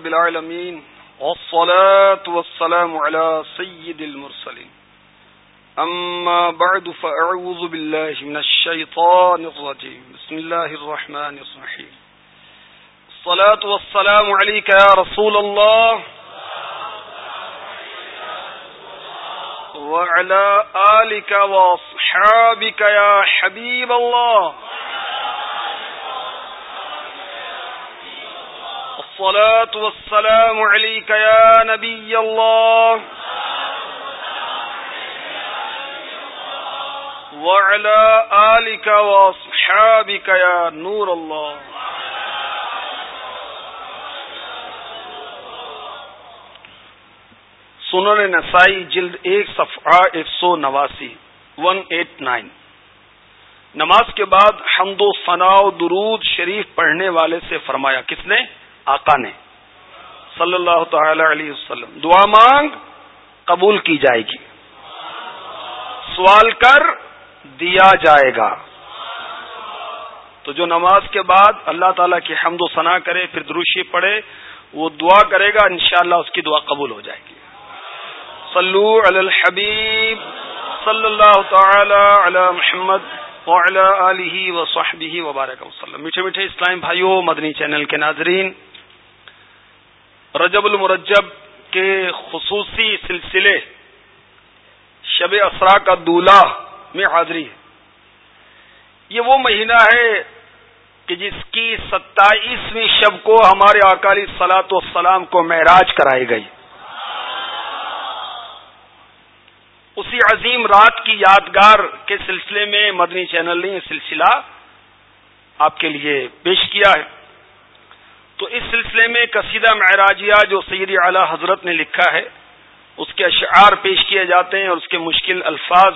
رب العالمین والصلاة والسلام على سيد المرسلين أما بعد فأعوذ بالله من الشيطان الرجيم بسم الله الرحمن الرحيم الصلاة والسلام عليك يا رسول الله وعلى آلك وصحابك يا حبيب الله. الصلاة والسلام عليك يا نبي الله. وعلى آلك وصحابك يا نور الله. سنن نسائی جلد ایک صفحہ ایک سو نواسی، ون ایٹ نائن۔ نماز کے بعد حمد و ثناء و درود شریف پڑھنے والے سے فرمایا، کس نے؟ آقا نے۔ صلی اللہ تعالی علیہ وسلم۔ دعا مانگ، قبول کی جائے گی۔ سوال کر، دیا جائے گا۔ تو جو نماز کے بعد اللہ تعالی کی حمد و ثنا کرے، پھر دروشی پڑھے، وہ دعا کرے گا، انشاءاللہ اس کی دعا قبول ہو جائے گی۔ صلو علی الحبیب صلی اللہ تعالی علی محمد وعلی آلہ وصحبہ وبارک وسلم۔ میٹھے میٹھے اسلام بھائیوں، مدنی چینل کے ناظرین، رجب المرجب کے خصوصی سلسلے شب اسرا کا دولہ میں حاضری ہے۔ یہ وہ مہینہ ہے کہ جس کی ستائیسویں شب کو ہمارے اکالی سلاط و سلام کو معراج کرائی گئی۔ اسی عظیم رات کی یادگار کے سلسلے میں مدنی چینل نے یہ سلسلہ آپ کے لیے پیش کیا ہے۔ تو اس سلسلے میں قصیدہ معراجیہ جو سید اعلی حضرت نے لکھا ہے، اس کے اشعار پیش کیے جاتے ہیں اور اس کے مشکل الفاظ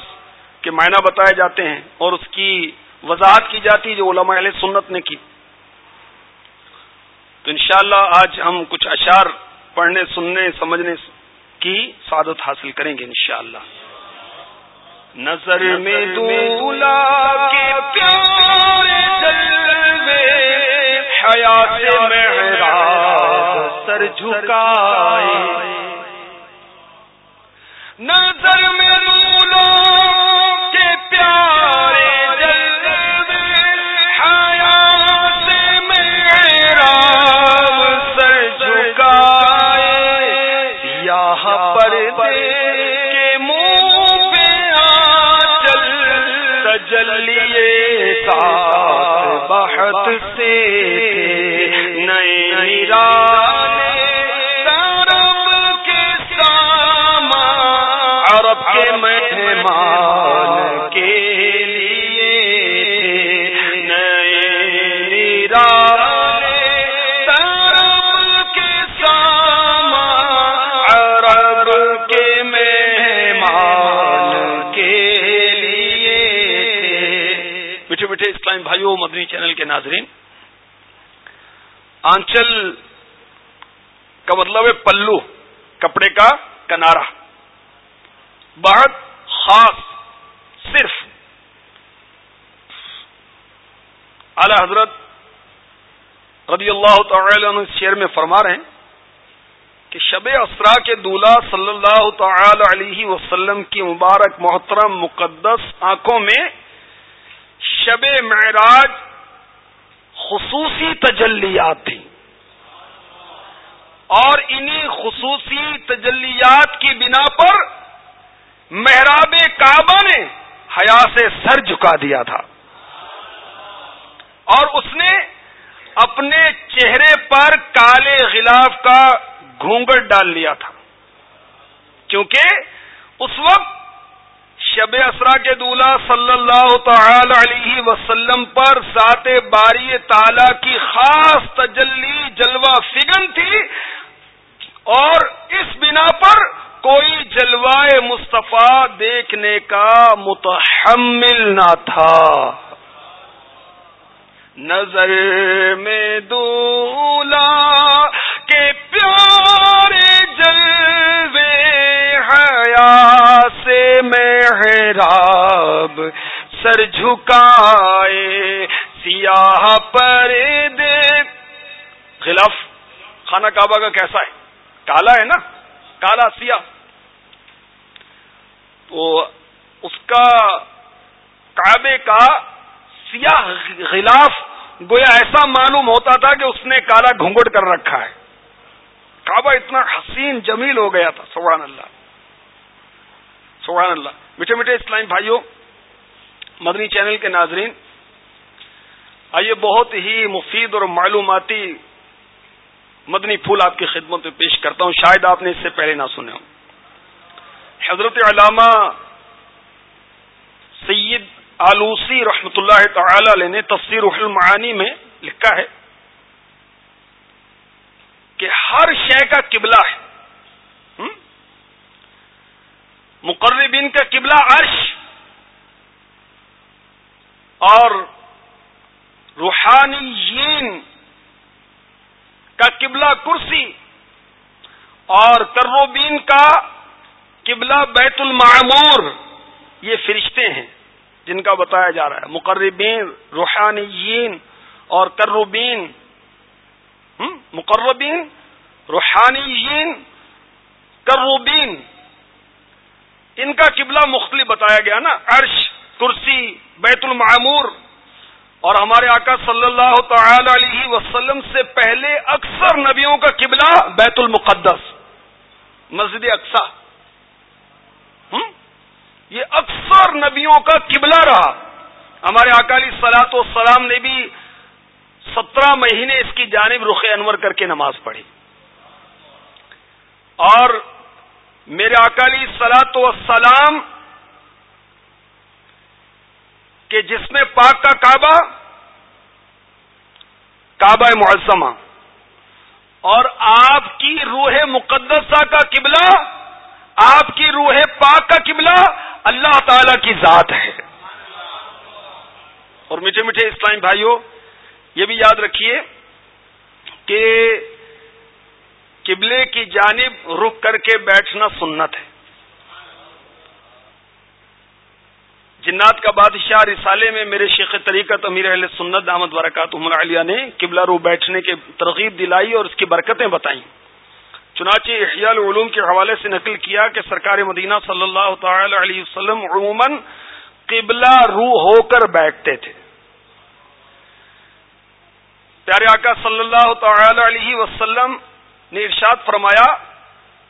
کے معنی بتائے جاتے ہیں اور اس کی وضاحت کی جاتی ہے جو علماء علیہ سنت نے کی۔ تو انشاءاللہ آج ہم کچھ اشعار پڑھنے، سننے، سمجھنے کی سعادت حاصل کریں گے انشاءاللہ۔ نظر میں دولا کے پیارے جلوے حیات محراب سر جھکائے۔ نظر میں بہت سے نئے عرب کے ساما عرب میٹھے اسلام بھائیوں مدنی چینل کے ناظرین، آنچل کا مطلب ہے پلو، کپڑے کا کنارا بہت خاص، صرف۔ اعلی حضرت رضی اللہ تعالی عنہ شعر میں فرما رہے ہیں کہ شب اسرا کے دولہ صلی اللہ تعالی علیہ وسلم کی مبارک، محترم، مقدس آنکھوں میں شب معراج خصوصی تجلیات تھیں۔ اور انہی خصوصی تجلیات کی بنا پر محراب کعبہ نے حیا سے سر جھکا دیا تھا۔ اور اس نے اپنے چہرے پر کالے غلاف کا گھونگٹ ڈال لیا تھا۔ کیونکہ اس وقت شب اسرا کے دولہ صلی اللہ تعالی علیہ وسلم پر ذات باری تعالی کی خاص تجلی، جلوہ فگن تھی اور اس بنا پر کوئی جلوہ مصطفیٰ دیکھنے کا متحمل نہ تھا۔ نظر میں دولا حیا سے میں محراب سر جھکائے، سیاہ پر دے خلاف، خانہ کعبہ کا کیسا ہے؟ کالا ہے نا؟ کالا، سیاہ۔ تو اس کا کعبے کا سیاہ غلاف گویا ایسا معلوم ہوتا تھا کہ اس نے کالا گھونگٹ کر رکھا ہے۔ کعبہ اتنا حسین جمیل ہو گیا تھا، سبحان اللہ۔ سبحان اللہ۔ میٹھے میٹھے اسلام بھائیوں مدنی چینل کے ناظرین، آئیے بہت ہی مفید اور معلوماتی مدنی پھول آپ کی خدمت میں پیش کرتا ہوں۔ شاید آپ نے اس سے پہلے نہ سنے ہوں۔ حضرت علامہ سید آلوسی رحمت اللہ تعالی علیہ نے تفسیر المعانی میں لکھا ہے کہ ہر شے کا قبلہ ہے۔ مقربین کا قبلہ عرش اور روحانیین کا قبلہ کرسی اور کروبین کا قبلہ بیت المعمور، یہ فرشتے ہیں جن کا بتایا جا رہا ہے۔ مقربین، روحانیین اور کروبین۔ مقربین، روحانیین، کروبین۔ ان کا قبلہ مختلف بتایا گیا نا، عرش، کرسی، بیت المعمور۔ اور ہمارے آقا صلی اللہ تعالی علیہ وسلم سے پہلے اکثر نبیوں کا قبلہ بیت المقدس، مسجد اقسا یہ اکثر نبیوں کا قبلہ رہا۔ ہمارے اکالی سلاط و سلام نے بھی سترہ مہینے اس کی جانب رخ انور کر کے نماز پڑھی۔ اور میرے اکالی سلاط و سلام کہ جس میں پاک کا کعبہ کعبہ معظمہ اور آپ کی روح مقدسہ کا قبلہ، آپ کی روح پاک کا قبلہ اللہ تعالی کی ذات ہے۔ اور میٹھے میٹھے اسلام بھائیوں یہ بھی یاد رکھیے کہ قبلے کی جانب رک کر کے بیٹھنا سنت ہے۔ جنات کا بادشاہ رسالے میں میرے شیخ طریقت امیر اہل سنت احمد برکات عمر علیہ نے قبلہ رو بیٹھنے کے ترغیب دلائی اور اس کی برکتیں بتائیں۔ چنانچہ احیاء العلوم کے حوالے سے نقل کیا کہ سرکار مدینہ صلی اللہ تعالی علیہ وسلم عموماً قبلہ رو ہو کر بیٹھتے تھے۔ پیارے آقا صلی اللہ تعالی علیہ وسلم نے ارشاد فرمایا،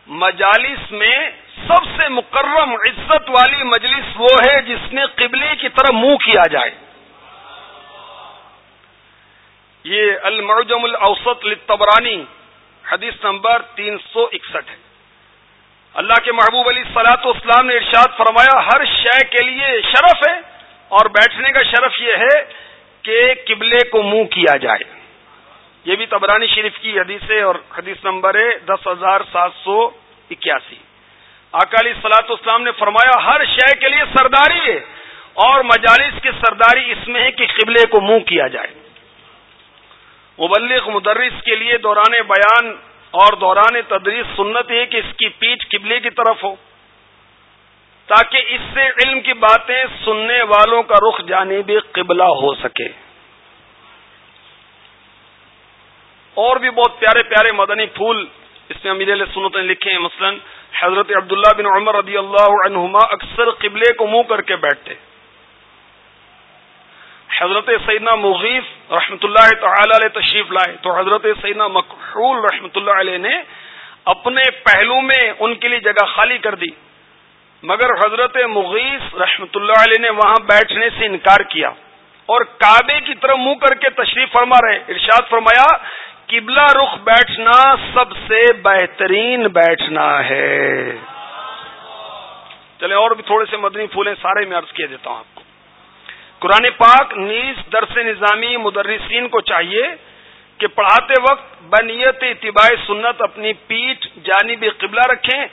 مجالس میں سب سے مکرم عزت والی مجلس وہ ہے جس میں قبلے کی طرف منہ کیا جائے۔ یہ المعجم الاوسط للطبرانی، حدیث نمبر تین سو اکسٹھ۔ ہے اللہ کے محبوب علی سلاط اسلام نے ارشاد فرمایا، ہر شے کے لیے شرف ہے اور بیٹھنے کا شرف یہ ہے کہ قبلے کو منہ کیا جائے۔ یہ بھی تبرانی شریف کی حدیث ہے اور حدیث نمبر ہے دس ہزار سات سو اکیاسی۔ اکالی سلاط اسلام نے فرمایا، ہر شے کے لیے سرداری ہے اور مجالس کی سرداری اس میں ہے کہ قبلے کو منہ کیا جائے۔ مبلغ مدرس کے لیے دوران بیان اور دوران تدریس سنت ہے کہ اس کی پیٹھ قبلے کی طرف ہو، تاکہ اس سے علم کی باتیں سننے والوں کا رخ جانب قبلہ ہو سکے۔ اور بھی بہت پیارے پیارے مدنی پھول اس میں امیر علیہ سنت نے لکھے ہیں۔ مثلا حضرت عبداللہ بن عمر رضی اللہ عنہما اکثر قبلے کو منہ کر کے بیٹھتے۔ حضرت سیدنا مغیف رحمۃ اللہ تعالی علیہ تشریف لائے۔ تو حضرت سیدنا مقحول رحمۃ اللہ علیہ نے اپنے پہلو میں ان کے لیے جگہ خالی کر دی۔ مگر حضرت مغیث رحمۃ اللہ علیہ نے وہاں بیٹھنے سے انکار کیا اور کعبے کی طرف منہ کر کے تشریف فرما رہے۔ ارشاد فرمایا قبلہ رخ بیٹھنا سب سے بہترین بیٹھنا ہے۔ چلے اور بھی تھوڑے سے مدنی پھولے سارے میں عرض کیا دیتا ہوں آپ کو۔ قرآن پاک نیز درس نظامی مدرسین کو چاہیے کہ پڑھاتے وقت بنیت اتباع سنت اپنی پیٹھ جانب قبلہ رکھیں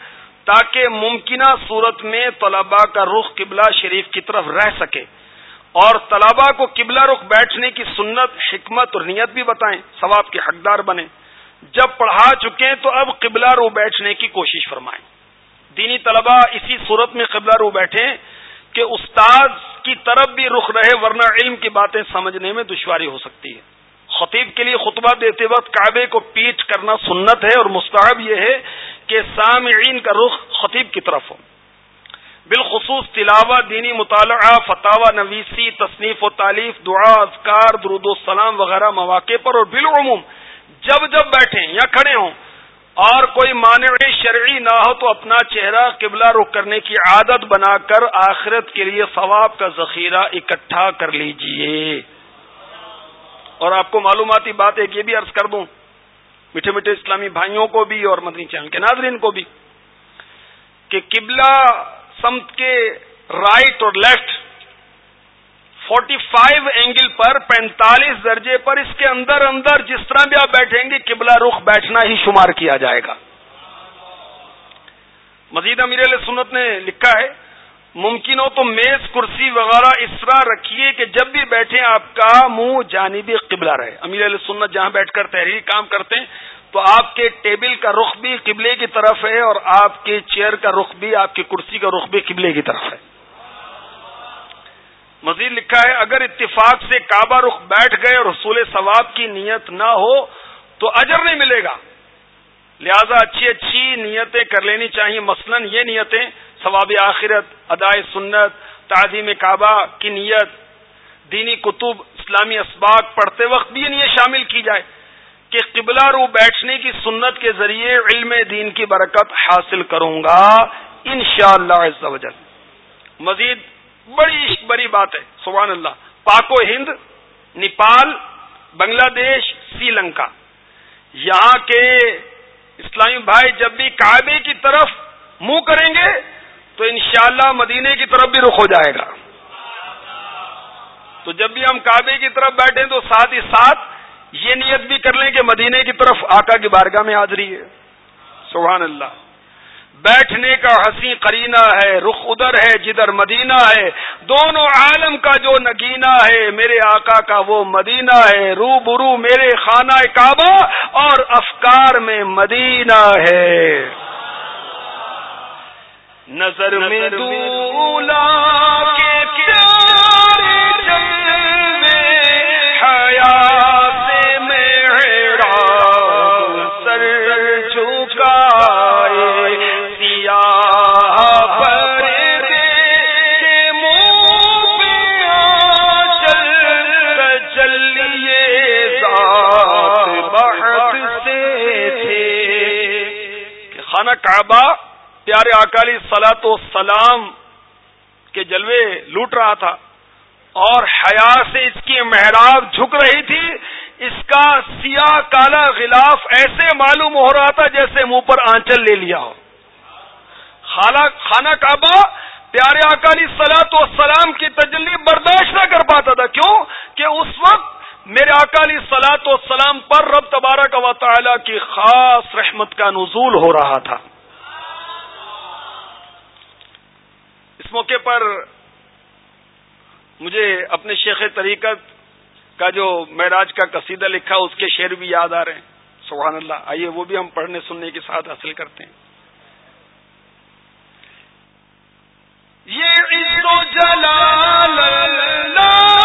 تاکہ ممکنہ صورت میں طلباء کا رخ قبلہ شریف کی طرف رہ سکے۔ اور طلباء کو قبلہ رخ بیٹھنے کی سنت، حکمت اور نیت بھی بتائیں، ثواب کے حقدار بنے جب پڑھا چکے تو اب قبلہ رو بیٹھنے کی کوشش فرمائیں۔ دینی طلباء اسی صورت میں قبلہ رو بیٹھیں کہ استاد کی طرف بھی رخ رہے، ورنہ علم کی باتیں سمجھنے میں دشواری ہو سکتی ہے۔ خطیب کے لیے خطبہ دیتے وقت کعبے کو پیٹ کرنا سنت ہے اور مستحب یہ ہے کہ سامعین کا رخ خطیب کی طرف ہو۔ بالخصوص تلاوہ، دینی مطالعہ فتح نویسی، تصنیف و تعلیف دعا، اذکار، درود السلام وغیرہ مواقع پر اور بالعموم جب جب بیٹھیں یا کھڑے ہوں، اور کوئی مانع شرعی نہ ہو تو اپنا چہرہ قبلہ رخ کرنے کی عادت بنا کر آخرت کے لیے ثواب کا ذخیرہ اکٹھا کر لیجیے۔ اور آپ کو معلوماتی بات ایک یہ بھی عرض کر دوں، میٹھے میٹھے اسلامی بھائیوں کو بھی اور مدنی چینل کے ناظرین کو بھی، کہ قبلہ سمت کے رائٹ اور لیفٹ فورٹی فائیو اینگل پر پینتالیس درجے پر اس کے اندر اندر جس طرح بھی آپ بیٹھیں گے قبلہ رخ بیٹھنا ہی شمار کیا جائے گا مزید امیر علیہ سنت نے لکھا ہے ممکن ہو تو میز کرسی وغیرہ اس طرح رکھیے کہ جب بھی بیٹھے آپ کا منہ جانبی قبلہ رہے امیر علیہ سنت جہاں بیٹھ کر تحریر کام کرتے ہیں تو آپ کے ٹیبل کا رخ بھی قبلے کی طرف ہے اور آپ کے چیئر کا رخ بھی، آپ کی کرسی کا رخ بھی قبلے کی طرف ہے۔ مزید لکھا ہے، اگر اتفاق سے کعبہ رخ بیٹھ گئے اور حصول ثواب کی نیت نہ ہو تو اجر نہیں ملے گا۔ لہذا اچھی اچھی نیتیں کر لینی چاہیے۔ مثلا یہ نیتیں، ثواب آخرت، ادائے سنت، تعظیم کعبہ کی نیت، دینی کتب، اسلامی اسباق، پڑھتے وقت بھی یہ نیت شامل کی جائے۔ کہ قبلہ رو بیٹھنے کی سنت کے ذریعے علم دین کی برکت حاصل کروں گا ان شاء اللہ مزید بڑی بڑی بات ہے سبحان اللہ پاک و ہند، نیپال، بنگلہ دیش، سری لنکا۔ یہاں کے اسلامی بھائی جب بھی کعبے کی طرف منہ کریں گے تو انشاءاللہ مدینے کی طرف بھی رخ ہو جائے گا۔ تو جب بھی ہم کعبے کی طرف بیٹھیں تو ساتھ ہی ساتھ یہ نیت بھی کر لیں کہ مدینے کی طرف آقا کی بارگاہ میں حاضری ہے۔ سبحان اللہ۔ بیٹھنے کا ہنسی کرینہ ہے رخ ادھر ہے جدھر مدینہ ہے۔ دونوں عالم کا جو نگینہ ہے میرے آقا کا وہ مدینہ ہے۔ رو برو میرے خانہ کعبہ اور افکار میں مدینہ ہے۔ نظر میں دولا کے خانہ کعبہ، پیارے اکالی سلاط و سلام کے جلوے لوٹ رہا تھا اور حیا سے اس کی محراب جھک رہی تھی۔ اس کا سیاہ کالا غلاف ایسے معلوم ہو رہا تھا جیسے منہ پر آنچل لے لیا ہو۔ خانہ کعبہ، پیارے اکالی سلاط و سلام کی تجلی برداشت نہ کر پاتا تھا۔ کیوں؟ کہ اس وقت میرے اکالی سلاط و سلام پر رب تبارک و تعالی کی خاص رحمت کا نزول ہو رہا تھا۔ اس موقع پر مجھے اپنے شیخ طریقت کا جو معراج کا قصیدہ لکھا، اس کے شعر بھی یاد آ رہے ہیں۔ سبحان اللہ، آئیے وہ بھی ہم پڑھنے سننے کے ساتھ حاصل کرتے ہیں۔ یہ جلال یہ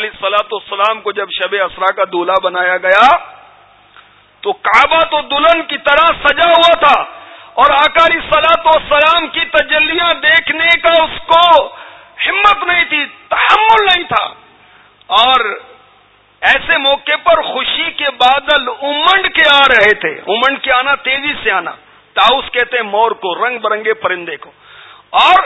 سلاط السلام کو جب شب اسرا کا دولہا بنایا گیا تو کعبہ تو دلہن کی طرح سجا ہوا تھا اور آکاری سلاط و سلام کی تجلیاں دیکھنے کا اس کو ہمت نہیں تھی، تحمل نہیں تھا۔ اور ایسے موقع پر خوشی کے بادل امنڈ کے آ رہے تھے۔ امنڈ کے آنا تیزی سے آنا۔ تاؤس کہتے مور کو، رنگ برنگے پرندے کو۔ اور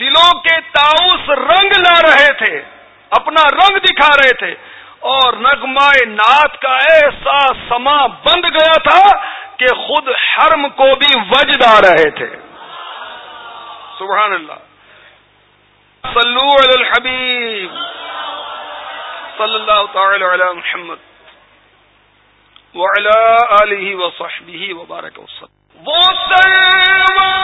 دلوں کے تاؤس رنگ لا رہے تھے۔ اپنا رنگ دکھا رہے تھے اور نغمائے نات کا ایسا سما بند گیا تھا کہ خود حرم کو بھی وجد آ رہے تھے۔ سبحان اللہ۔ صلو علی الحبیب۔ صلی اللہ تعالی علی محمد۔ وعلی آلہ وصحبہ وبارک وسلم وہ